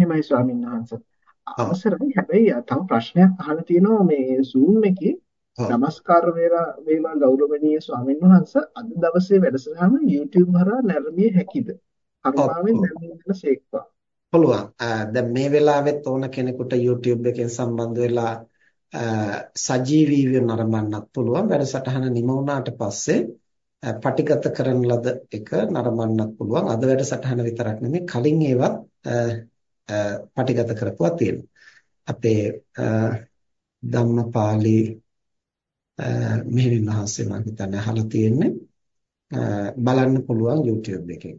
එහෙමයි ස්වාමීන් වහන්සේ. අවසරයි හැබැයි තව ප්‍රශ්නයක් අහන්න තියෙනවා මේ Zoom එකේ নমස්කාර වේලා වේවා ගෞරවනීය ස්වාමීන් වහන්සේ අද දවසේ වැඩසටහන YouTube හරහා නැරඹිය හැකිද? කරුණාවෙන් දැනුම් සේක්වා. පුළුවන්. දැන් මේ වෙලාවෙත් ඕන කෙනෙකුට YouTube එකෙන් සම්බන්ධ වෙලා සජීවීව නරඹන්නත් පුළුවන්. වැඩසටහන නිම වුණාට පස්සේ පටිගත කරන ලද එක නරඹන්නත් පුළුවන්. අද වැඩසටහන විතරක් නෙමෙයි කලින් ඒවත් පටිගත කරපුවා තියෙනවා. අපේ ධම්මපාලි මෙහෙණින් වහන්සේ මම හිතන්නේ අහලා තියෙන්නේ බලන්න පුළුවන් YouTube එකෙන්.